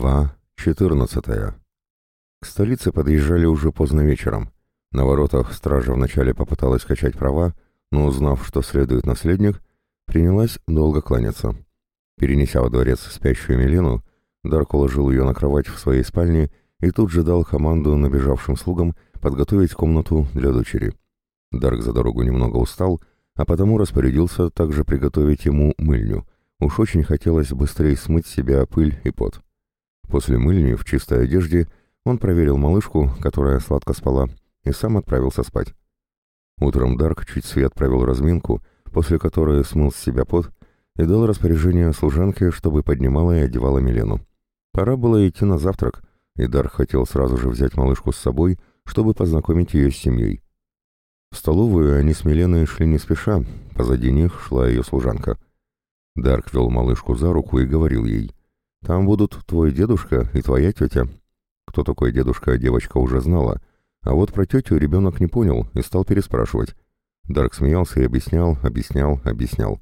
Глава 14. К столице подъезжали уже поздно вечером. На воротах стража вначале попыталась качать права, но узнав, что следует наследник, принялась долго кланяться. Перенеся во дворец спящую Милену, Дарк уложил ее на кровать в своей спальне и тут же дал команду набежавшим слугам подготовить комнату для дочери. Дарк за дорогу немного устал, а потому распорядился также приготовить ему мыльню. Уж очень хотелось быстрее смыть себя пыль и пот. После мыльни в чистой одежде он проверил малышку, которая сладко спала, и сам отправился спать. Утром Дарк чуть свет провел разминку, после которой смыл с себя пот и дал распоряжение служанке, чтобы поднимала и одевала Милену. Пора было идти на завтрак, и Дарк хотел сразу же взять малышку с собой, чтобы познакомить ее с семьей. В столовую они с Миленой шли не спеша, позади них шла ее служанка. Дарк вел малышку за руку и говорил ей — там будут твой дедушка и твоя тетя. Кто такой дедушка, девочка уже знала, а вот про тетю ребенок не понял и стал переспрашивать. Дарк смеялся и объяснял, объяснял, объяснял.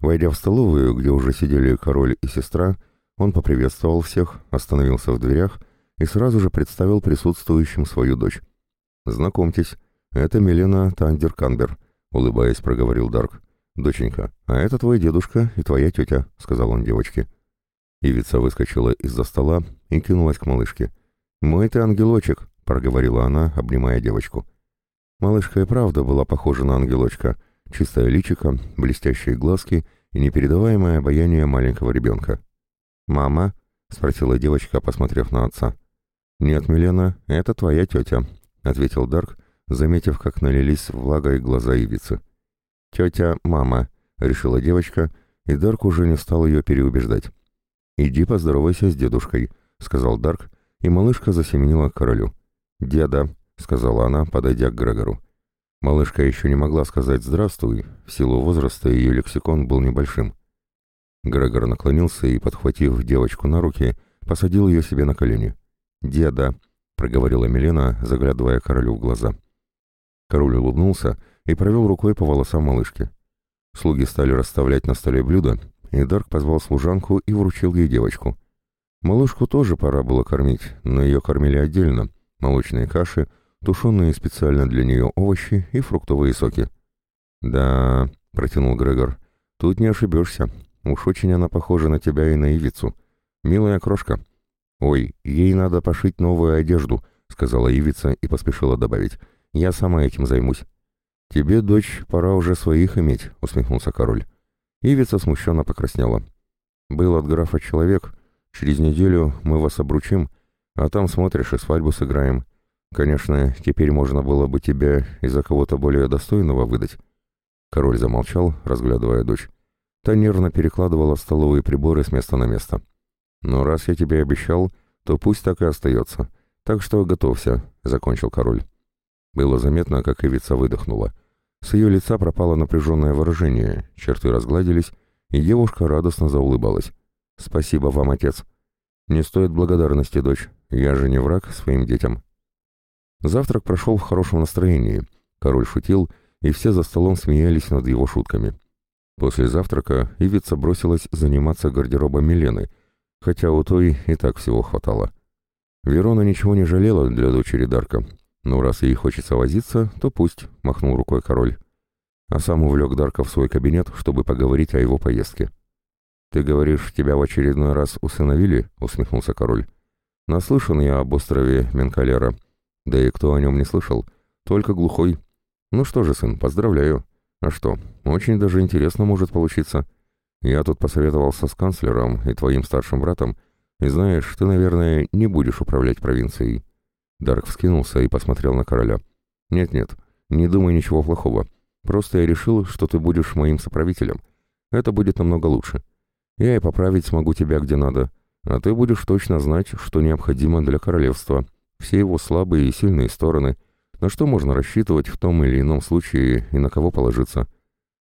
Войдя в столовую, где уже сидели король и сестра, он поприветствовал всех, остановился в дверях и сразу же представил присутствующим свою дочь. «Знакомьтесь, это Милена Тандер-Канбер», — улыбаясь, проговорил Дарк. «Доченька, а это твой дедушка и твоя тетя», — сказал он девочке. Ивица выскочила из-за стола и кинулась к малышке. «Мой ты ангелочек», — проговорила она, обнимая девочку. Малышка и правда была похожа на ангелочка. Чистое личико, блестящие глазки и непередаваемое обаяние маленького ребенка. «Мама?» — спросила девочка, посмотрев на отца. «Нет, Милена, это твоя тетя», — ответил Дарк, заметив, как налились влагой глаза Ивицы. «Тетя, мама», — решила девочка, и Дарк уже не стал ее переубеждать. «Иди поздоровайся с дедушкой», — сказал Дарк, и малышка засеменила к королю. «Деда», — сказала она, подойдя к Грегору. Малышка еще не могла сказать «здравствуй», в силу возраста ее лексикон был небольшим. Грегор наклонился и, подхватив девочку на руки, посадил ее себе на колени. «Деда», — проговорила Милена, заглядывая королю в глаза. Король улыбнулся и провел рукой по волосам малышки. Слуги стали расставлять на столе блюда, и Дарк позвал служанку и вручил ей девочку. Малышку тоже пора было кормить, но ее кормили отдельно. Молочные каши, тушеные специально для нее овощи и фруктовые соки. «Да», — протянул Грегор, — «тут не ошибешься. Уж очень она похожа на тебя и на Ивицу. Милая крошка». «Ой, ей надо пошить новую одежду», — сказала Ивица и поспешила добавить. «Я сама этим займусь». «Тебе, дочь, пора уже своих иметь», — усмехнулся король. Ивица смущенно покраснела. «Был от графа человек. Через неделю мы вас обручим, а там смотришь и свадьбу сыграем. Конечно, теперь можно было бы тебя из-за кого-то более достойного выдать». Король замолчал, разглядывая дочь. Та нервно перекладывала столовые приборы с места на место. «Но раз я тебе обещал, то пусть так и остается. Так что готовься», — закончил король. Было заметно, как Ивица выдохнула — с ее лица пропало напряженное выражение, черты разгладились, и девушка радостно заулыбалась. «Спасибо вам, отец». «Не стоит благодарности, дочь. Я же не враг своим детям». Завтрак прошел в хорошем настроении. Король шутил, и все за столом смеялись над его шутками. После завтрака Ивица бросилась заниматься гардеробом Милены, хотя у той и так всего хватало. Верона ничего не жалела для дочери Дарка, «Ну, раз ей хочется возиться, то пусть», — махнул рукой король. А сам увлек Дарка в свой кабинет, чтобы поговорить о его поездке. «Ты говоришь, тебя в очередной раз усыновили?» — усмехнулся король. «Наслышан я об острове Менкалера. Да и кто о нем не слышал? Только глухой. Ну что же, сын, поздравляю. А что, очень даже интересно может получиться. Я тут посоветовался с канцлером и твоим старшим братом, и знаешь, ты, наверное, не будешь управлять провинцией. Дарк вскинулся и посмотрел на короля. «Нет-нет, не думай ничего плохого. Просто я решил, что ты будешь моим соправителем. Это будет намного лучше. Я и поправить смогу тебя где надо, а ты будешь точно знать, что необходимо для королевства, все его слабые и сильные стороны, на что можно рассчитывать в том или ином случае и на кого положиться.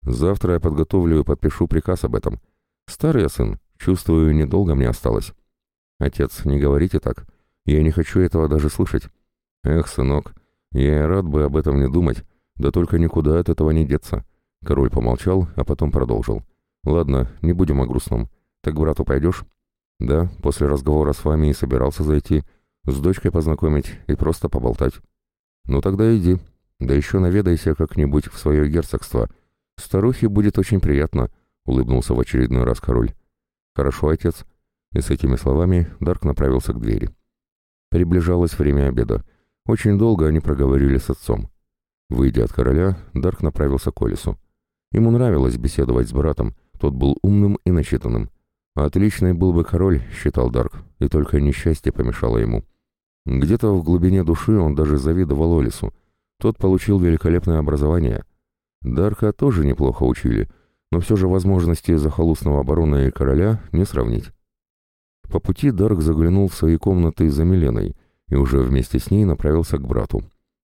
Завтра я подготовлю и подпишу приказ об этом. Старый я сын, чувствую, недолго мне осталось. Отец, не говорите так. Я не хочу этого даже слышать. Эх, сынок, я рад бы об этом не думать, да только никуда от этого не деться. Король помолчал, а потом продолжил. Ладно, не будем о грустном. Так к брату пойдешь? Да, после разговора с вами и собирался зайти, с дочкой познакомить и просто поболтать. Ну тогда иди, да еще наведайся как-нибудь в свое герцогство. Старухе будет очень приятно, улыбнулся в очередной раз король. Хорошо, отец. И с этими словами Дарк направился к двери. Приближалось время обеда. Очень долго они проговорили с отцом. Выйдя от короля, Дарк направился к Олесу. Ему нравилось беседовать с братом, тот был умным и начитанным. Отличный был бы король, считал Дарк, и только несчастье помешало ему. Где-то в глубине души он даже завидовал Олесу. Тот получил великолепное образование. Дарка тоже неплохо учили, но все же возможности захолустного барона и короля не сравнить. По пути Дарк заглянул в свои комнаты за Миленой и уже вместе с ней направился к брату.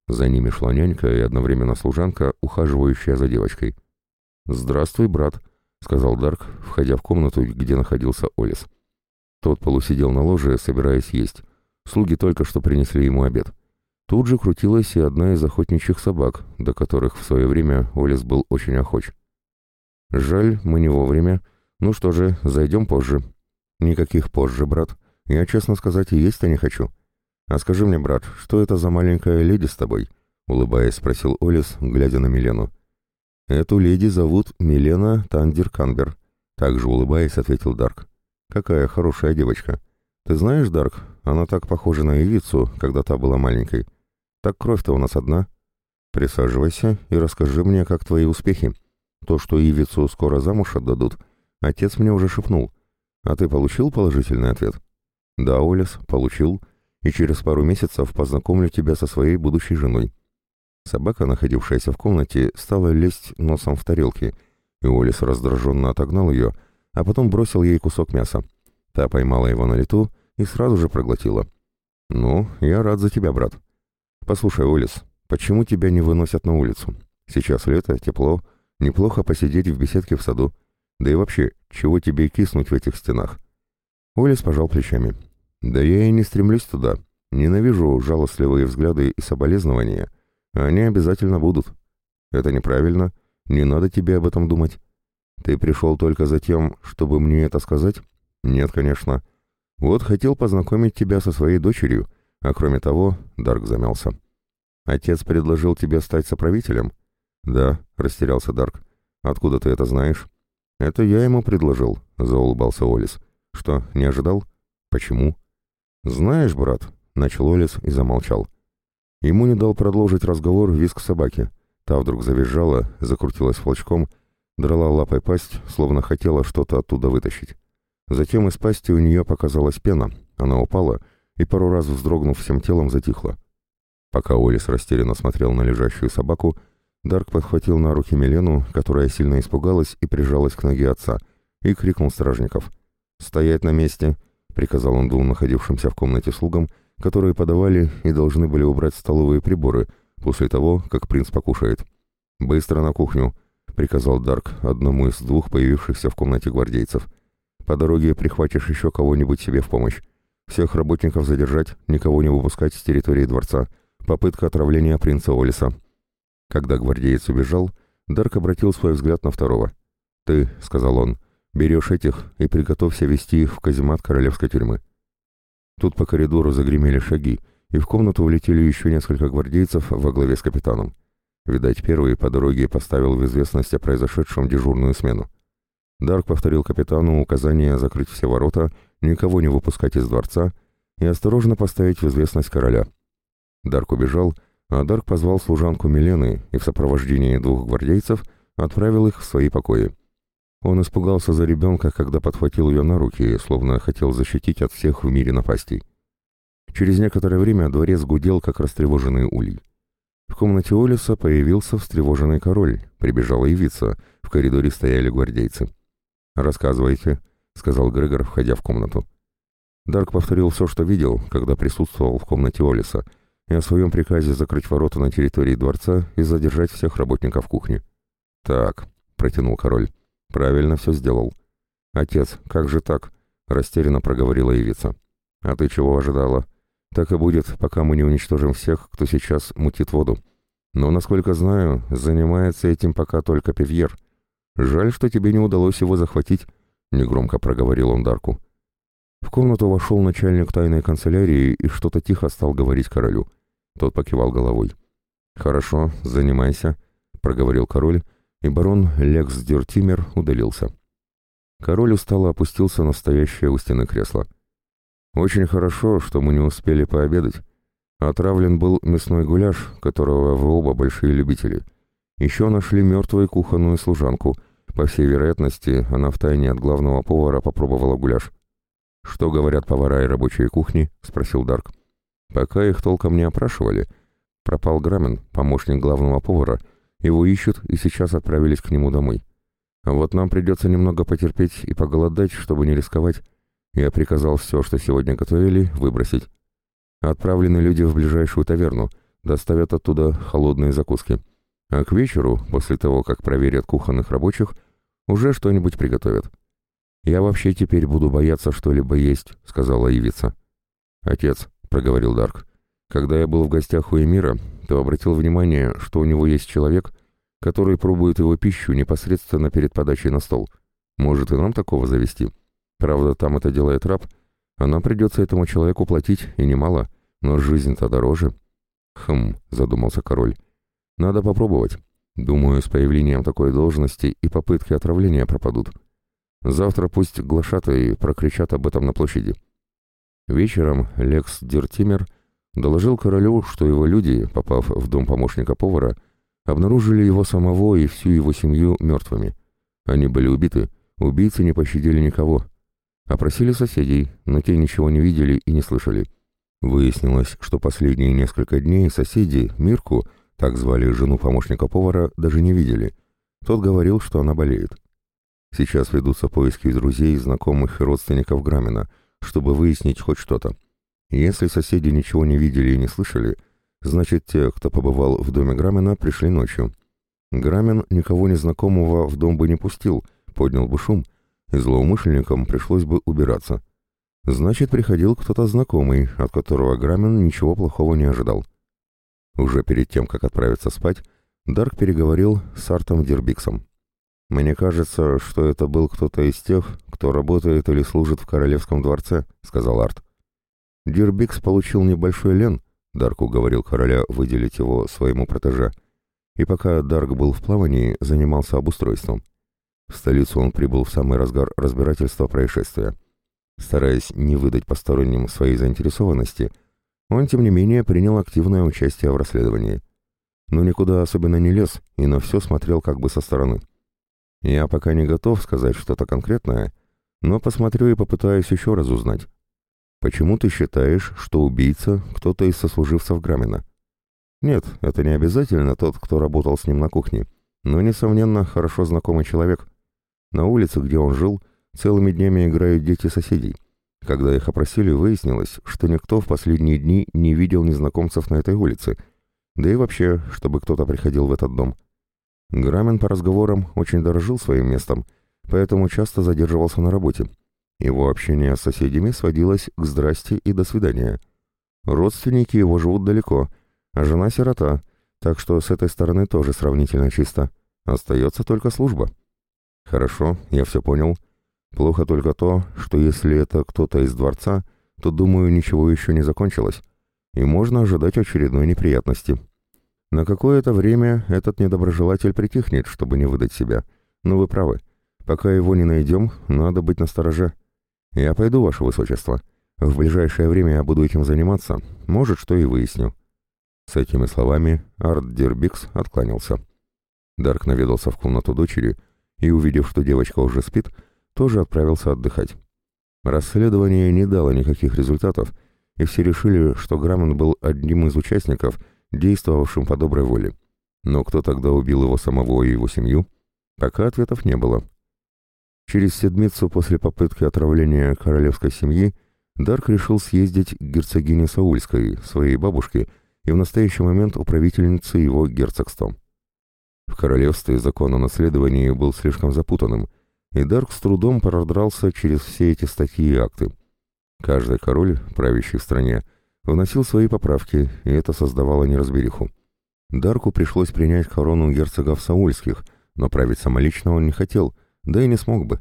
За ними шла нянька и одновременно служанка, ухаживающая за девочкой. «Здравствуй, брат», — сказал Дарк, входя в комнату, где находился Олис. Тот полусидел на ложе, собираясь есть. Слуги только что принесли ему обед. Тут же крутилась и одна из охотничьих собак, до которых в свое время Олис был очень охоч. «Жаль, мы не вовремя. Ну что же, зайдем позже». «Никаких позже, брат. Я, честно сказать, и есть-то не хочу. А скажи мне, брат, что это за маленькая леди с тобой?» Улыбаясь, спросил Олис, глядя на Милену. «Эту леди зовут Милена Тандер Канбер», — также улыбаясь, ответил Дарк. «Какая хорошая девочка. Ты знаешь, Дарк, она так похожа на Ивицу, когда та была маленькой. Так кровь-то у нас одна. Присаживайся и расскажи мне, как твои успехи. То, что Ивицу скоро замуж отдадут, отец мне уже шепнул. А ты получил положительный ответ?» «Да, Олес, получил, и через пару месяцев познакомлю тебя со своей будущей женой». Собака, находившаяся в комнате, стала лезть носом в тарелки, и Олис раздраженно отогнал ее, а потом бросил ей кусок мяса. Та поймала его на лету и сразу же проглотила. «Ну, я рад за тебя, брат. Послушай, Олис, почему тебя не выносят на улицу? Сейчас лето, тепло, неплохо посидеть в беседке в саду. Да и вообще, чего тебе киснуть в этих стенах?» Олис пожал плечами. «Да я и не стремлюсь туда. Ненавижу жалостливые взгляды и соболезнования». Они обязательно будут. Это неправильно. Не надо тебе об этом думать. Ты пришел только за тем, чтобы мне это сказать? Нет, конечно. Вот хотел познакомить тебя со своей дочерью, а кроме того, Дарк замялся. Отец предложил тебе стать соправителем? Да, растерялся Дарк. Откуда ты это знаешь? Это я ему предложил, заулыбался Олис. Что, не ожидал? Почему? Знаешь, брат, начал Олис и замолчал. Ему не дал продолжить разговор визг собаки. Та вдруг завизжала, закрутилась волчком, драла лапой пасть, словно хотела что-то оттуда вытащить. Затем из пасти у нее показалась пена, она упала и пару раз вздрогнув всем телом затихла. Пока Олис растерянно смотрел на лежащую собаку, Дарк подхватил на руки Милену, которая сильно испугалась и прижалась к ноге отца, и крикнул стражников. «Стоять на месте!» — приказал он двум находившимся в комнате слугам — которые подавали и должны были убрать столовые приборы после того, как принц покушает. «Быстро на кухню», — приказал Дарк одному из двух появившихся в комнате гвардейцев. «По дороге прихватишь еще кого-нибудь себе в помощь. Всех работников задержать, никого не выпускать с территории дворца. Попытка отравления принца Олиса». Когда гвардеец убежал, Дарк обратил свой взгляд на второго. «Ты», — сказал он, — «берешь этих и приготовься вести их в каземат королевской тюрьмы». Тут по коридору загремели шаги, и в комнату влетели еще несколько гвардейцев во главе с капитаном. Видать, первый по дороге поставил в известность о произошедшем дежурную смену. Дарк повторил капитану указание закрыть все ворота, никого не выпускать из дворца и осторожно поставить в известность короля. Дарк убежал, а Дарк позвал служанку Милены и в сопровождении двух гвардейцев отправил их в свои покои. Он испугался за ребенка, когда подхватил ее на руки, словно хотел защитить от всех в мире напастей. Через некоторое время дворец гудел, как растревоженный улей. В комнате Олиса появился встревоженный король, прибежала явиться, в коридоре стояли гвардейцы. «Рассказывайте», — сказал Грегор, входя в комнату. Дарк повторил все, что видел, когда присутствовал в комнате Олиса, и о своем приказе закрыть ворота на территории дворца и задержать всех работников кухни. «Так», — протянул король, «Правильно все сделал». «Отец, как же так?» — растерянно проговорила Ивица. «А ты чего ожидала? Так и будет, пока мы не уничтожим всех, кто сейчас мутит воду. Но, насколько знаю, занимается этим пока только Певьер. Жаль, что тебе не удалось его захватить», — негромко проговорил он Дарку. В комнату вошел начальник тайной канцелярии и что-то тихо стал говорить королю. Тот покивал головой. «Хорошо, занимайся», — проговорил король, и барон Лекс Дюртимер удалился. Король устало опустился на стоящее у стены кресло. «Очень хорошо, что мы не успели пообедать. Отравлен был мясной гуляш, которого вы оба большие любители. Еще нашли мертвую кухонную служанку. По всей вероятности, она втайне от главного повара попробовала гуляш. «Что говорят повара и рабочие кухни?» — спросил Дарк. «Пока их толком не опрашивали. Пропал Грамен, помощник главного повара. Его ищут и сейчас отправились к нему домой. Вот нам придется немного потерпеть и поголодать, чтобы не рисковать. Я приказал все, что сегодня готовили, выбросить. Отправлены люди в ближайшую таверну, доставят оттуда холодные закуски. А к вечеру, после того, как проверят кухонных рабочих, уже что-нибудь приготовят. «Я вообще теперь буду бояться что-либо есть», — сказала Ивица. «Отец», — проговорил Дарк, — «когда я был в гостях у Эмира, то обратил внимание, что у него есть человек, который пробует его пищу непосредственно перед подачей на стол. Может и нам такого завести? Правда, там это делает раб, а нам придется этому человеку платить, и немало, но жизнь-то дороже». «Хм», — задумался король, — «надо попробовать. Думаю, с появлением такой должности и попытки отравления пропадут». Завтра пусть глашатые прокричат об этом на площади. Вечером Лекс Дертимер доложил королю, что его люди, попав в дом помощника повара, обнаружили его самого и всю его семью мертвыми. Они были убиты, убийцы не пощадили никого. Опросили соседей, но те ничего не видели и не слышали. Выяснилось, что последние несколько дней соседи Мирку, так звали жену помощника повара, даже не видели. Тот говорил, что она болеет. Сейчас ведутся поиски друзей, знакомых и родственников Грамина, чтобы выяснить хоть что-то. Если соседи ничего не видели и не слышали, значит, те, кто побывал в доме Грамина, пришли ночью. Грамин никого незнакомого в дом бы не пустил, поднял бы шум, и злоумышленникам пришлось бы убираться. Значит, приходил кто-то знакомый, от которого Грамин ничего плохого не ожидал. Уже перед тем, как отправиться спать, Дарк переговорил с Артом Дербиксом. «Мне кажется, что это был кто-то из тех, кто работает или служит в королевском дворце», — сказал Арт. «Дирбикс получил небольшой лен», — Дарк уговорил короля выделить его своему протеже, и пока Дарк был в плавании, занимался обустройством. В столицу он прибыл в самый разгар разбирательства происшествия. Стараясь не выдать посторонним своей заинтересованности, он, тем не менее, принял активное участие в расследовании. Но никуда особенно не лез и на все смотрел как бы со стороны. Я пока не готов сказать что-то конкретное, но посмотрю и попытаюсь еще раз узнать. Почему ты считаешь, что убийца кто-то из сослуживцев Грамина? Нет, это не обязательно тот, кто работал с ним на кухне, но, несомненно, хорошо знакомый человек. На улице, где он жил, целыми днями играют дети соседей. Когда их опросили, выяснилось, что никто в последние дни не видел незнакомцев на этой улице, да и вообще, чтобы кто-то приходил в этот дом. Грамен по разговорам очень дорожил своим местом, поэтому часто задерживался на работе. Его общение с соседями сводилось к «здрасте» и «до свидания». Родственники его живут далеко, а жена сирота, так что с этой стороны тоже сравнительно чисто. Остается только служба. Хорошо, я все понял. Плохо только то, что если это кто-то из дворца, то, думаю, ничего еще не закончилось, и можно ожидать очередной неприятности. На какое-то время этот недоброжелатель притихнет, чтобы не выдать себя. Но вы правы. Пока его не найдем, надо быть настороже. Я пойду, ваше высочество. В ближайшее время я буду этим заниматься. Может, что и выясню». С этими словами Арт Дербикс откланялся. Дарк наведался в комнату дочери и, увидев, что девочка уже спит, тоже отправился отдыхать. Расследование не дало никаких результатов, и все решили, что Граммон был одним из участников – действовавшим по доброй воле. Но кто тогда убил его самого и его семью? Пока ответов не было. Через седмицу после попытки отравления королевской семьи Дарк решил съездить к герцогине Саульской, своей бабушке, и в настоящий момент управительнице его герцогством. В королевстве закон о наследовании был слишком запутанным, и Дарк с трудом продрался через все эти статьи и акты. Каждый король, правящий в стране, вносил свои поправки, и это создавало неразбериху. Дарку пришлось принять корону герцогов Саульских, но править самолично он не хотел, да и не смог бы.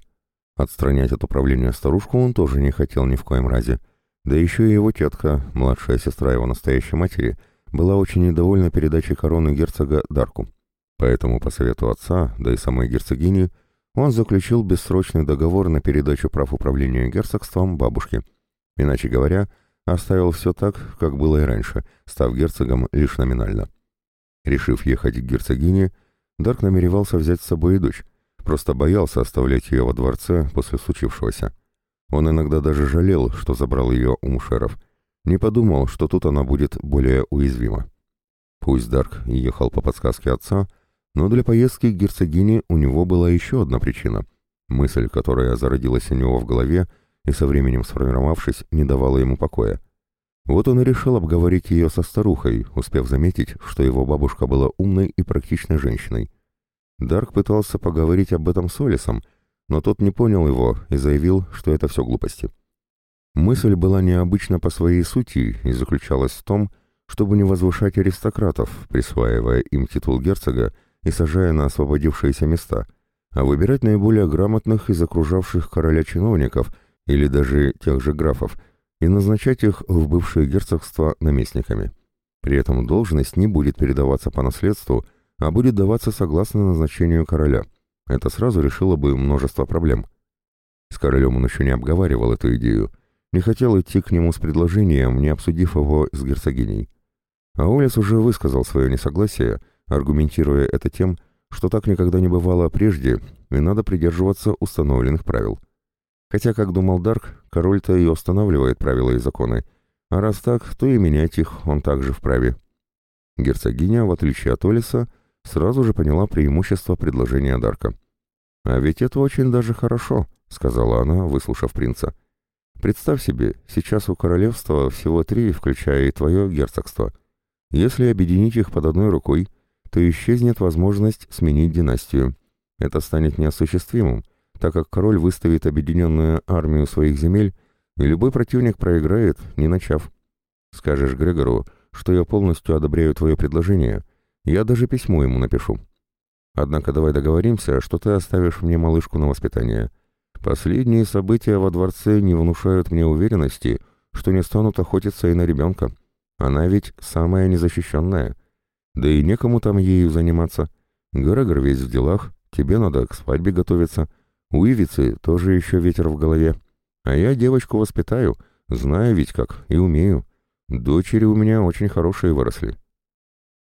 Отстранять от управления старушку он тоже не хотел ни в коем разе. Да еще и его тетка, младшая сестра его настоящей матери, была очень недовольна передачей короны герцога Дарку. Поэтому, по совету отца, да и самой герцогини, он заключил бессрочный договор на передачу прав управления герцогством бабушке. Иначе говоря, оставил все так, как было и раньше, став герцогом лишь номинально. Решив ехать к герцогине, Дарк намеревался взять с собой и дочь, просто боялся оставлять ее во дворце после случившегося. Он иногда даже жалел, что забрал ее у мушеров, не подумал, что тут она будет более уязвима. Пусть Дарк ехал по подсказке отца, но для поездки к герцогине у него была еще одна причина. Мысль, которая зародилась у него в голове и со временем сформировавшись, не давала ему покоя. Вот он и решил обговорить ее со старухой, успев заметить, что его бабушка была умной и практичной женщиной. Дарк пытался поговорить об этом с Олисом, но тот не понял его и заявил, что это все глупости. Мысль была необычна по своей сути и заключалась в том, чтобы не возвышать аристократов, присваивая им титул герцога и сажая на освободившиеся места, а выбирать наиболее грамотных из окружавших короля чиновников или даже тех же графов и назначать их в бывшее герцогство наместниками. При этом должность не будет передаваться по наследству, а будет даваться согласно назначению короля. Это сразу решило бы множество проблем. С королем он еще не обговаривал эту идею, не хотел идти к нему с предложением, не обсудив его с герцогиней. А Олес уже высказал свое несогласие, аргументируя это тем, что так никогда не бывало прежде, и надо придерживаться установленных правил. Хотя, как думал Дарк, король-то и устанавливает правила и законы, а раз так, то и менять их он также вправе. Герцогиня, в отличие от Олиса, сразу же поняла преимущество предложения Дарка. «А ведь это очень даже хорошо», — сказала она, выслушав принца. «Представь себе, сейчас у королевства всего три, включая и твое герцогство. Если объединить их под одной рукой, то исчезнет возможность сменить династию. Это станет неосуществимым, так как король выставит объединенную армию своих земель, и любой противник проиграет, не начав. Скажешь Грегору, что я полностью одобряю твое предложение — я даже письмо ему напишу. Однако давай договоримся, что ты оставишь мне малышку на воспитание. Последние события во дворце не внушают мне уверенности, что не станут охотиться и на ребенка. Она ведь самая незащищенная. Да и некому там ею заниматься. Грегор весь в делах, тебе надо к свадьбе готовиться. У Ивицы тоже еще ветер в голове. А я девочку воспитаю, знаю ведь как и умею. Дочери у меня очень хорошие выросли.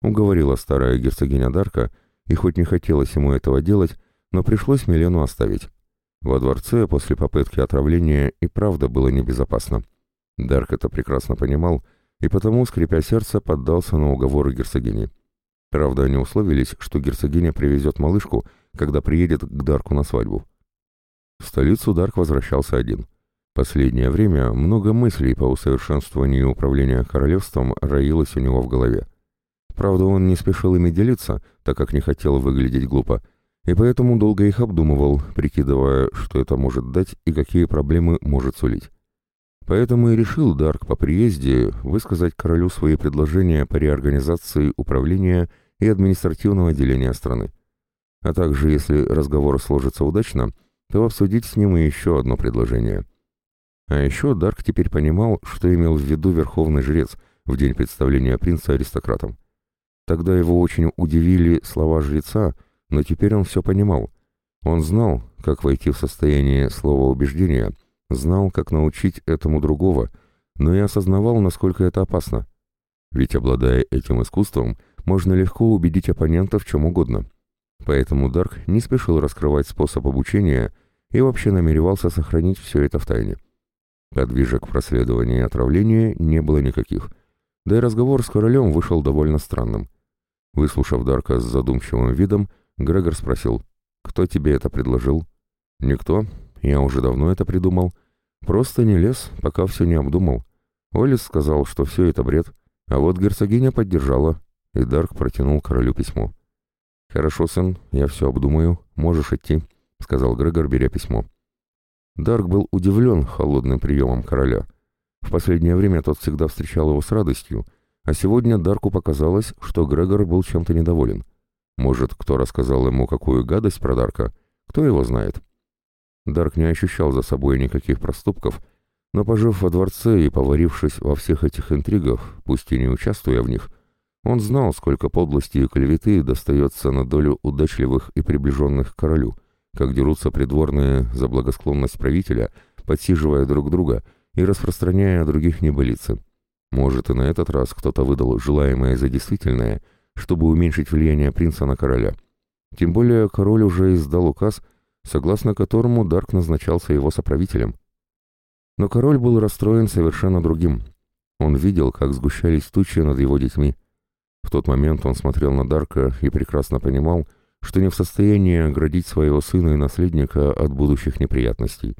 Уговорила старая герцогиня Дарка, и хоть не хотелось ему этого делать, но пришлось Милену оставить. Во дворце после попытки отравления и правда было небезопасно. Дарк это прекрасно понимал, и потому, скрипя сердце, поддался на уговоры герцогини. Правда, они условились, что герцогиня привезет малышку, когда приедет к Дарку на свадьбу. В столицу Дарк возвращался один. Последнее время много мыслей по усовершенствованию управления королевством роилось у него в голове. Правда, он не спешил ими делиться, так как не хотел выглядеть глупо, и поэтому долго их обдумывал, прикидывая, что это может дать и какие проблемы может сулить. Поэтому и решил Дарк по приезде высказать королю свои предложения по реорганизации управления и административного отделения страны. А также, если разговор сложится удачно, то обсудить с ним и еще одно предложение. А еще Дарк теперь понимал, что имел в виду верховный жрец в день представления принца аристократам. Тогда его очень удивили слова жреца, но теперь он все понимал. Он знал, как войти в состояние слова убеждения, знал, как научить этому другого, но и осознавал, насколько это опасно. Ведь, обладая этим искусством, можно легко убедить оппонента в чем угодно. Поэтому Дарк не спешил раскрывать способ обучения и вообще намеревался сохранить все это в тайне. Подвижек проследования и отравления не было никаких, да и разговор с королем вышел довольно странным. Выслушав Дарка с задумчивым видом, Грегор спросил, «Кто тебе это предложил?» «Никто. Я уже давно это придумал. Просто не лез, пока все не обдумал. Олис сказал, что все это бред, а вот герцогиня поддержала, и Дарк протянул королю письмо. «Хорошо, сын, я все обдумаю, можешь идти», — сказал Грегор, беря письмо. Дарк был удивлен холодным приемом короля. В последнее время тот всегда встречал его с радостью, а сегодня Дарку показалось, что Грегор был чем-то недоволен. Может, кто рассказал ему какую гадость про Дарка? Кто его знает? Дарк не ощущал за собой никаких проступков, но, пожив во дворце и поварившись во всех этих интригах, пусть и не участвуя в них, он знал, сколько подлости и клеветы достается на долю удачливых и приближенных к королю, как дерутся придворные за благосклонность правителя, подсиживая друг друга и распространяя других небылицы. Может, и на этот раз кто-то выдал желаемое за действительное, чтобы уменьшить влияние принца на короля. Тем более король уже издал указ, согласно которому Дарк назначался его соправителем. Но король был расстроен совершенно другим. Он видел, как сгущались тучи над его детьми. В тот момент он смотрел на Дарка и прекрасно понимал, что не в состоянии оградить своего сына и наследника от будущих неприятностей.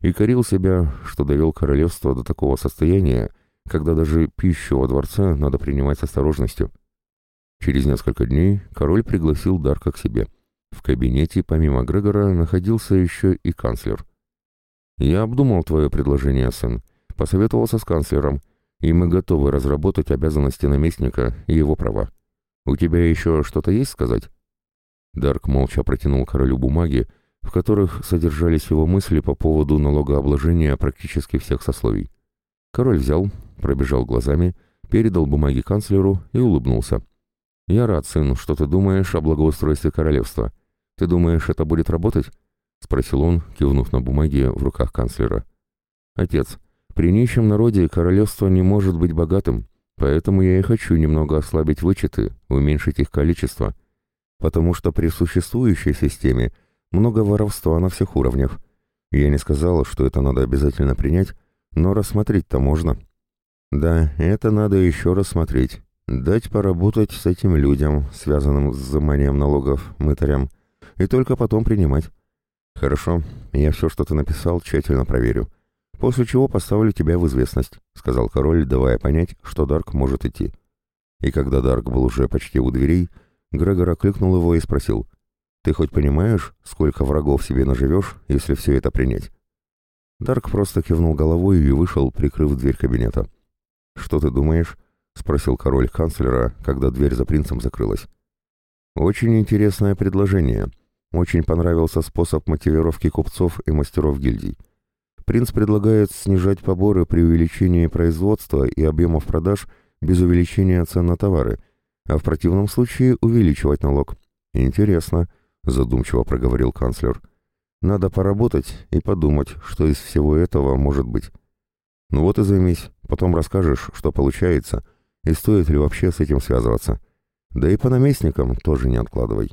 И корил себя, что довел королевство до такого состояния, когда даже пищу во дворце надо принимать с осторожностью. Через несколько дней король пригласил Дарка к себе. В кабинете, помимо Грегора, находился еще и канцлер. «Я обдумал твое предложение, сын, посоветовался с канцлером, и мы готовы разработать обязанности наместника и его права. У тебя еще что-то есть сказать?» Дарк молча протянул королю бумаги, в которых содержались его мысли по поводу налогообложения практически всех сословий. Король взял, пробежал глазами, передал бумаги канцлеру и улыбнулся. «Я рад, сын, что ты думаешь о благоустройстве королевства. Ты думаешь, это будет работать?» — спросил он, кивнув на бумаги в руках канцлера. «Отец, при нищем народе королевство не может быть богатым, поэтому я и хочу немного ослабить вычеты, уменьшить их количество, потому что при существующей системе много воровства на всех уровнях. Я не сказал, что это надо обязательно принять, но рассмотреть-то можно». «Да, это надо еще рассмотреть. Дать поработать с этим людям, связанным с взиманием налогов, мытарям, и только потом принимать. Хорошо, я все, что ты написал, тщательно проверю. После чего поставлю тебя в известность, сказал король, давая понять, что Дарк может идти. И когда Дарк был уже почти у дверей, Грегор окликнул его и спросил, «Ты хоть понимаешь, сколько врагов себе наживешь, если все это принять?» Дарк просто кивнул головой и вышел, прикрыв дверь кабинета. «Что ты думаешь?» — спросил король канцлера, когда дверь за принцем закрылась. «Очень интересное предложение. Очень понравился способ мотивировки купцов и мастеров гильдий. Принц предлагает снижать поборы при увеличении производства и объемов продаж без увеличения цен на товары, а в противном случае увеличивать налог. Интересно», — задумчиво проговорил канцлер. «Надо поработать и подумать, что из всего этого может быть. Ну вот и займись, потом расскажешь, что получается» и стоит ли вообще с этим связываться. Да и по наместникам тоже не откладывай.